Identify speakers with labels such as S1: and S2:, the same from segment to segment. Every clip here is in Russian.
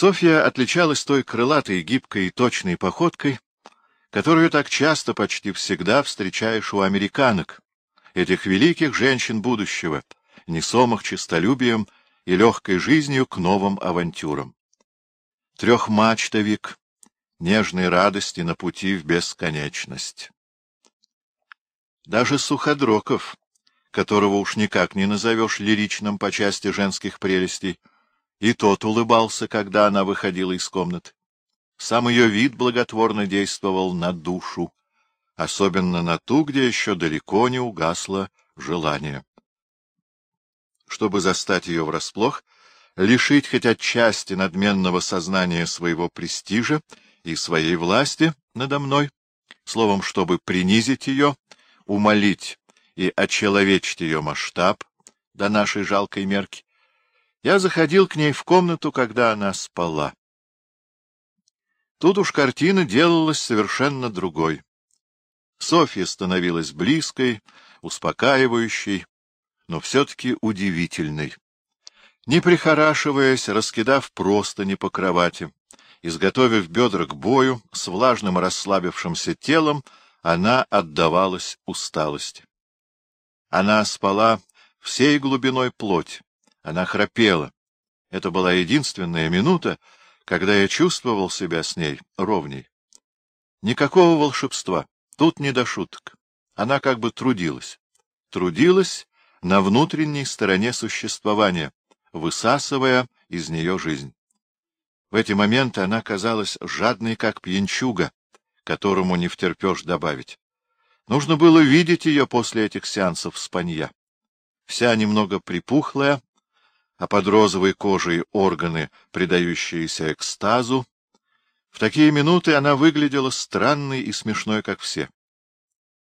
S1: Софья отличалась той крылатой, гибкой и точной походкой, которую так часто, почти всегда встречаешь у американок, этих великих женщин будущего, несомых честолюбием и легкой жизнью к новым авантюрам. Трехмачтовик нежной радости на пути в бесконечность. Даже Суходроков, которого уж никак не назовешь лиричным по части женских прелестей, и тот улыбался, когда она выходила из комнаты. Сам ее вид благотворно действовал на душу, особенно на ту, где еще далеко не угасло желание. Чтобы застать ее врасплох, лишить хоть отчасти надменного сознания своего престижа и своей власти надо мной, словом, чтобы принизить ее, умолить и очеловечить ее масштаб до нашей жалкой мерки, я заходил к ней в комнату, когда она спала. Тут уж картина делалась совершенно другой. Софья становилась близкой, успокаивающей, но все-таки удивительной. Не прихорашиваясь, раскидав простыни по кровати, изготовив бедра к бою, с влажным расслабившимся телом, она отдавалась усталости. Она спала всей глубиной плоть, она храпела. Это была единственная минута, когда я чувствовал себя с ней ровней. Никакого волшебства, тут не до шуток. Она как бы трудилась. Трудилась на внутренней стороне существования, высасывая из нее жизнь. В эти моменты она казалась жадной, как пьянчуга, которому не втерпешь добавить. Нужно было видеть ее после этих сеансов спанья. Вся немного припухлая, а под розовой кожей органы, придающиеся экстазу. В такие минуты она выглядела странной и смешной, как все.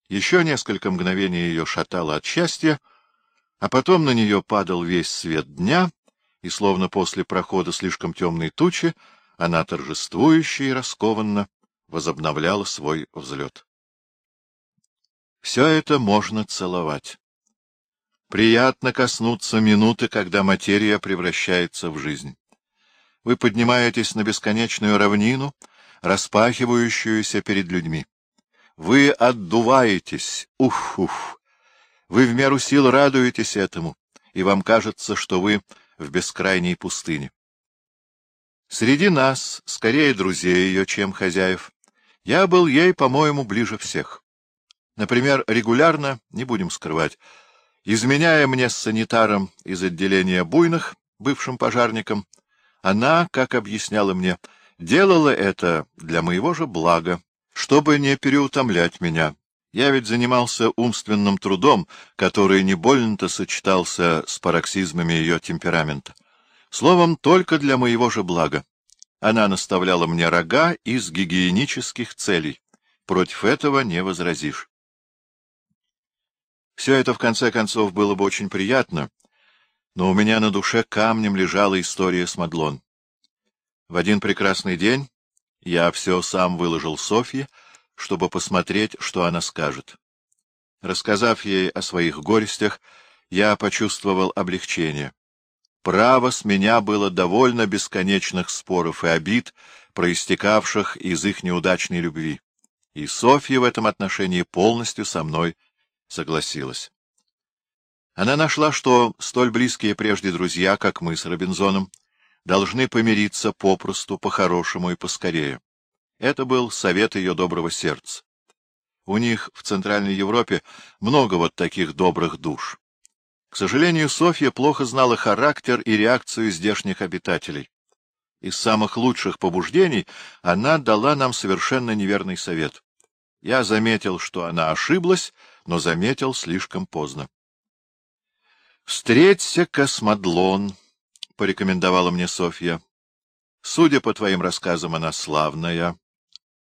S1: Еще несколько мгновений ее шатало от счастья, а потом на нее падал весь свет дня, и, словно после прохода слишком темной тучи, она торжествующе и раскованно возобновляла свой взлет. Все это можно целовать. Приятно коснуться минуты, когда материя превращается в жизнь. Вы поднимаетесь на бесконечную равнину, распахивающуюся перед людьми. Вы отдуваетесь, уф-уф. Вы в меру сил радуетесь этому, и вам кажется, что вы в бескрайней пустыне. Среди нас, скорее друзей ее, чем хозяев, я был ей, по-моему, ближе всех. Например, регулярно, не будем скрывать, Изменяя мне с санитаром из отделения буйных, бывшим пожарником, она, как объясняла мне, делала это для моего же блага, чтобы не переутомлять меня. Я ведь занимался умственным трудом, который не больно-то сочетался с пароксизмами ее темперамента. Словом, только для моего же блага. Она наставляла мне рога из гигиенических целей. Против этого не возразишь. Все это, в конце концов, было бы очень приятно, но у меня на душе камнем лежала история с Мадлон. В один прекрасный день я все сам выложил Софье, чтобы посмотреть, что она скажет. Рассказав ей о своих горестях, я почувствовал облегчение. Право с меня было довольно бесконечных споров и обид, проистекавших из их неудачной любви. И Софья в этом отношении полностью со мной согласилась. Она нашла, что столь близкие прежде друзья, как мы с Робинзоном, должны помириться попросту, по-хорошему и поскорее. Это был совет ее доброго сердца. У них в Центральной Европе много вот таких добрых душ. К сожалению, Софья плохо знала характер и реакцию здешних обитателей. Из самых лучших побуждений она дала нам совершенно неверный совет. Я заметил, что она ошиблась, но заметил слишком поздно. — Встреться, Космодлон, — порекомендовала мне Софья. — Судя по твоим рассказам, она славная.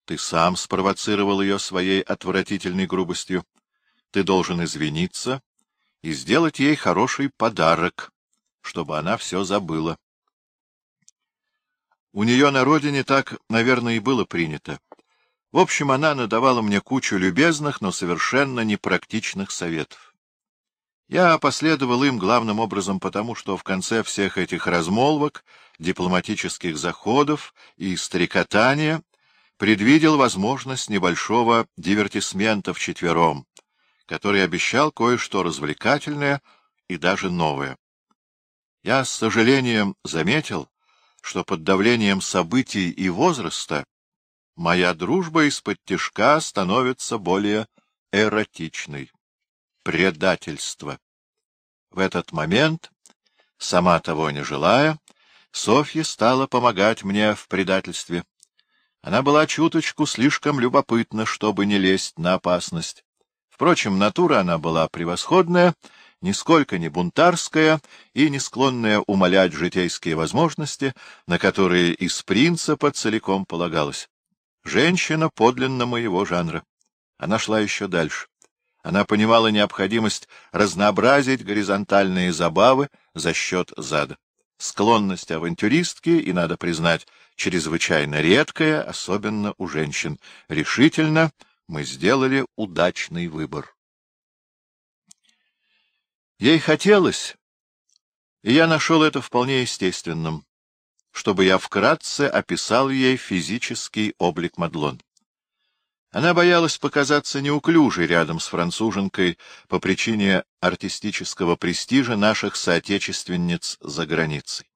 S1: Ты сам спровоцировал ее своей отвратительной грубостью. Ты должен извиниться и сделать ей хороший подарок, чтобы она все забыла. У нее на родине так, наверное, и было принято. В общем, она надавала мне кучу любезных, но совершенно непрактичных советов. Я последовал им главным образом потому, что в конце всех этих размолвок, дипломатических заходов и стрекотания предвидел возможность небольшого дивертисмента вчетвером, который обещал кое-что развлекательное и даже новое. Я с сожалением заметил, что под давлением событий и возраста моя дружба из-под тяжка становится более эротичной. Предательство. В этот момент, сама того не желая, Софья стала помогать мне в предательстве. Она была чуточку слишком любопытна, чтобы не лезть на опасность. Впрочем, натура она была превосходная, нисколько не бунтарская и не склонная умолять житейские возможности, на которые из принципа целиком полагалось. Женщина подлинно моего жанра. Она шла еще дальше. Она понимала необходимость разнообразить горизонтальные забавы за счет зада. Склонность авантюристки, и, надо признать, чрезвычайно редкая, особенно у женщин. Решительно мы сделали удачный выбор. Ей хотелось, и я нашел это вполне естественным, чтобы я вкратце описал ей физический облик Мадлон. Она боялась показаться неуклюжей рядом с француженкой по причине артистического престижа наших соотечественниц за границей.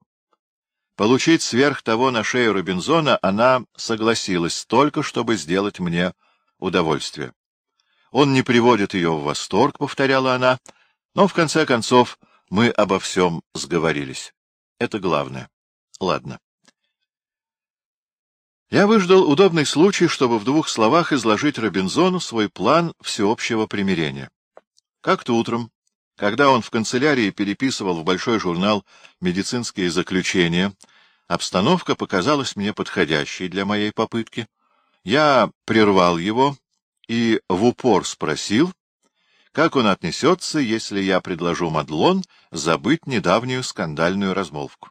S1: Получить сверх того на шею Робинзона она согласилась только, чтобы сделать мне удовольствие. Он не приводит ее в восторг, — повторяла она, — но, в конце концов, мы обо всем сговорились. Это главное. Ладно. Я выждал удобный случай, чтобы в двух словах изложить Робинзону свой план всеобщего примирения. Как-то утром, когда он в канцелярии переписывал в большой журнал медицинские заключения, обстановка показалась мне подходящей для моей попытки. Я прервал его и в упор спросил, как он отнесется, если я предложу Мадлон забыть недавнюю скандальную размолвку?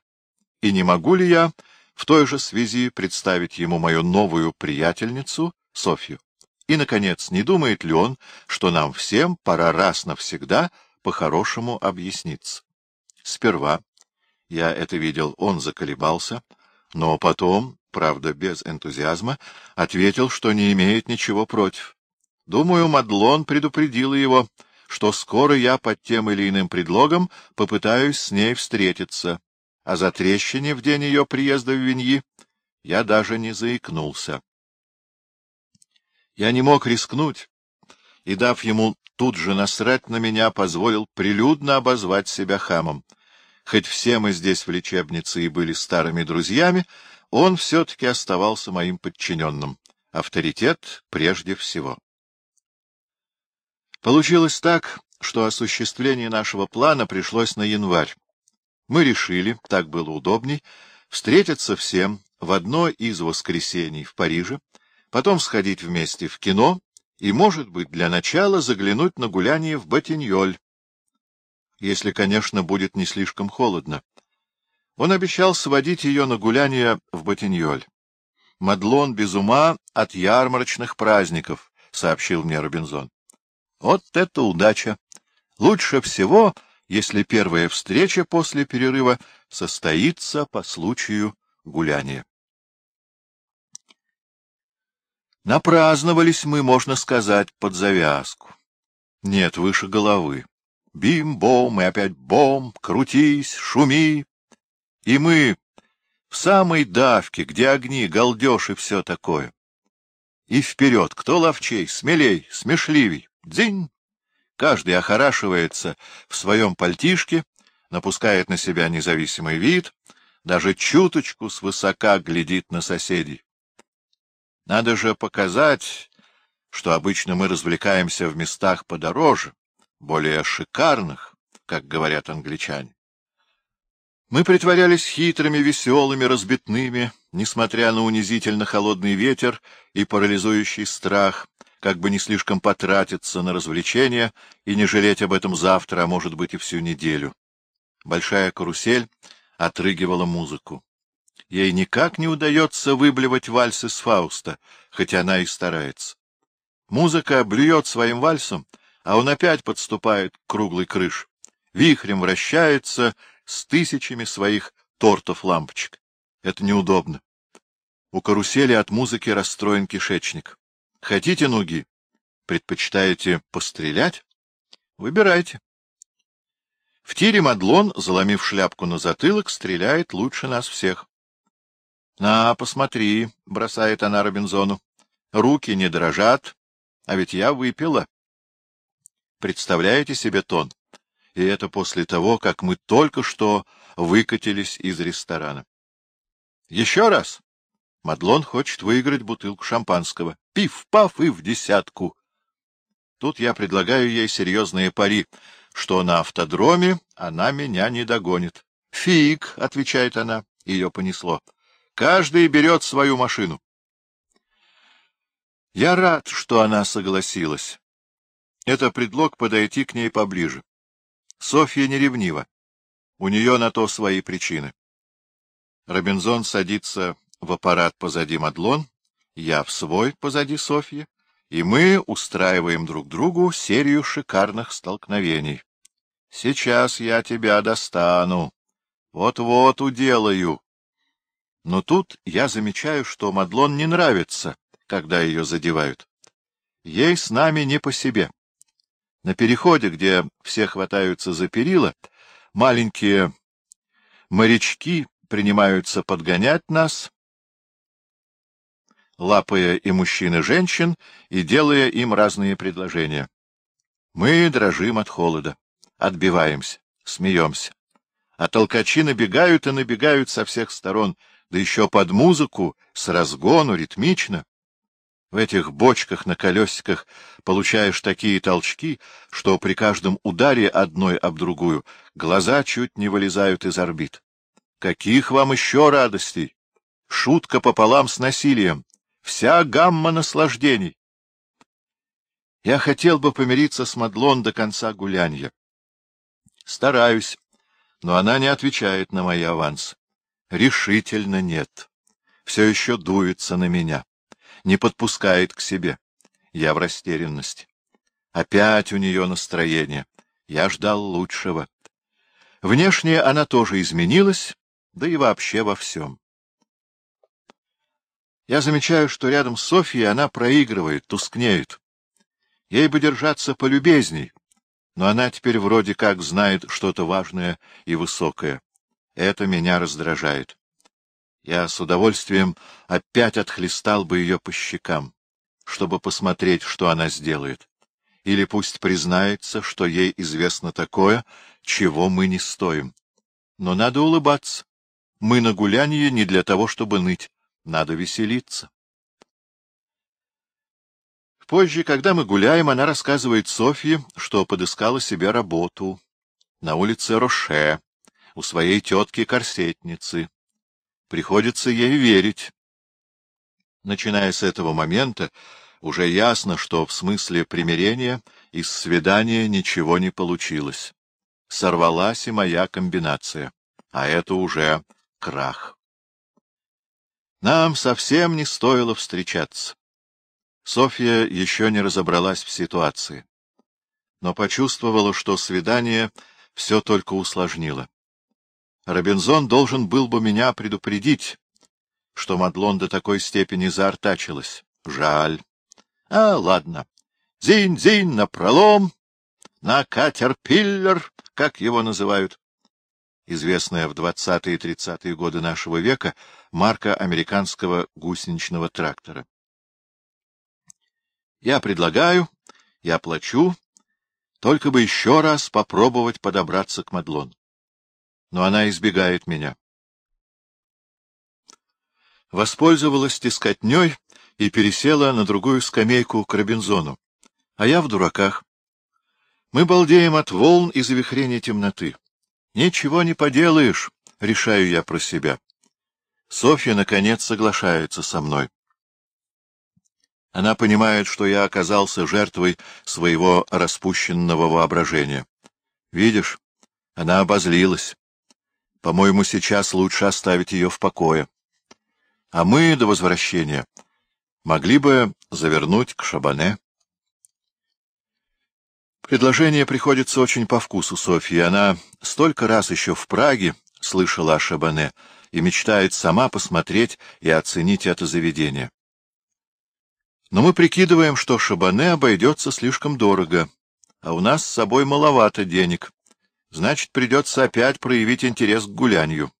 S1: И не могу ли я в той же связи представить ему мою новую приятельницу, Софью? И, наконец, не думает ли он, что нам всем пора раз навсегда по-хорошему объясниться? Сперва, я это видел, он заколебался, но потом, правда, без энтузиазма, ответил, что не имеет ничего против. Думаю, Мадлон предупредила его, что скоро я под тем или иным предлогом попытаюсь с ней встретиться, а за трещине в день ее приезда в Виньи я даже не заикнулся. Я не мог рискнуть, и, дав ему тут же насрать на меня, позволил прилюдно обозвать себя хамом. Хоть все мы здесь в лечебнице и были старыми друзьями, он все-таки оставался моим подчиненным. Авторитет прежде всего. Получилось так, что осуществление нашего плана пришлось на январь. Мы решили, так было удобней, встретиться всем в одно из воскресений в Париже, потом сходить вместе в кино и, может быть, для начала заглянуть на гуляние в Батиньоль, если, конечно, будет не слишком холодно. Он обещал сводить ее на гуляние в Батиньоль. Мадлон без ума от ярмарочных праздников, — сообщил мне Робинзон. Вот это удача! Лучше всего, если первая встреча после перерыва состоится по случаю гуляния. Напраздновались мы, можно сказать, под завязку. Нет, выше головы. Бим-бом и опять бом, крутись, шуми. И мы в самой давке, где огни, галдеж и все такое. И вперед, кто ловчей, смелей, смешливей. Дзинь! Каждый охорашивается в своем пальтишке, напускает на себя независимый вид, даже чуточку свысока глядит на соседей. Надо же показать, что обычно мы развлекаемся в местах подороже, более шикарных, как говорят англичане. Мы притворялись хитрыми, веселыми, разбитными, несмотря на унизительно холодный ветер и парализующий страх, как бы не слишком потратиться на развлечения и не жалеть об этом завтра, а может быть и всю неделю. Большая карусель отрыгивала музыку. Ей никак не удается выблевать вальсы с Фауста, хотя она и старается. Музыка блюет своим вальсом, а он опять подступает к круглой крыше, вихрем вращается с тысячами своих тортов-лампочек. Это неудобно. У карусели от музыки расстроен кишечник. Хотите нуги? Предпочитаете пострелять? Выбирайте. В тире Мадлон, заломив шляпку на затылок, стреляет лучше нас всех. — На, посмотри, — бросает она Робинзону. — Руки не дрожат, а ведь я выпила. Представляете себе тон? И это после того, как мы только что выкатились из ресторана. — Еще раз. Мадлон хочет выиграть бутылку шампанского. Пиф-паф и в десятку. Тут я предлагаю ей серьезные пари, что на автодроме она меня не догонит. — Фиг, — отвечает она, — ее понесло. Каждый берет свою машину. Я рад, что она согласилась. Это предлог подойти к ней поближе. Софья не ревнива. У нее на то свои причины. Робинзон садится в аппарат позади Мадлон, я в свой позади Софьи, и мы устраиваем друг другу серию шикарных столкновений. Сейчас я тебя достану. Вот-вот уделаю. Но тут я замечаю, что Мадлон не нравится, когда ее задевают. Ей с нами не по себе. На переходе, где все хватаются за перила, маленькие морячки принимаются подгонять нас, лапая и мужчин, и женщин, и делая им разные предложения. Мы дрожим от холода, отбиваемся, смеемся. А толкачи набегают и набегают со всех сторон, да еще под музыку, с разгону, ритмично. В этих бочках на колесиках получаешь такие толчки, что при каждом ударе одной об другую глаза чуть не вылезают из орбит. Каких вам еще радостей? Шутка пополам с насилием. Вся гамма наслаждений. Я хотел бы помириться с Мадлон до конца гулянья. Стараюсь, но она не отвечает на мои авансы. Решительно нет. Все еще дуется на меня. Не подпускает к себе. Я в растерянности. Опять у нее настроение. Я ждал лучшего. Внешне она тоже изменилась, да и вообще во всем. Я замечаю, что рядом с Софьей она проигрывает, тускнеет. Ей бы держаться полюбезней, но она теперь вроде как знает что-то важное и высокое. Это меня раздражает. Я с удовольствием опять отхлестал бы ее по щекам, чтобы посмотреть, что она сделает. Или пусть признается, что ей известно такое, чего мы не стоим. Но надо улыбаться. Мы на гулянье не для того, чтобы ныть. Надо веселиться. Позже, когда мы гуляем, она рассказывает Софье, что подыскала себе работу на улице Роше, у своей тетки-корсетницы. Приходится ей верить. Начиная с этого момента, уже ясно, что в смысле примирения из свидания ничего не получилось. Сорвалась и моя комбинация, а это уже крах. Нам совсем не стоило встречаться. Софья еще не разобралась в ситуации, но почувствовала, что свидание все только усложнило. Робинзон должен был бы меня предупредить, что Мадлон до такой степени заортачилась. Жаль. А, ладно. Зинь-зинь на пролом, на катерпиллер, как его называют известная в 20-е и 30-е годы нашего века марка американского гусеничного трактора. Я предлагаю, я плачу, только бы еще раз попробовать подобраться к Мадлон. Но она избегает меня. Воспользовалась тискотней и пересела на другую скамейку к Робинзону, а я в дураках. Мы балдеем от волн и завихрения темноты. Ничего не поделаешь, решаю я про себя. Софья, наконец, соглашается со мной. Она понимает, что я оказался жертвой своего распущенного воображения. Видишь, она обозлилась. По-моему, сейчас лучше оставить ее в покое. А мы до возвращения могли бы завернуть к Шабане. Предложение приходится очень по вкусу Софьи. Она столько раз еще в Праге слышала о Шабане и мечтает сама посмотреть и оценить это заведение. Но мы прикидываем, что Шабане обойдется слишком дорого, а у нас с собой маловато денег. Значит, придется опять проявить интерес к гулянью.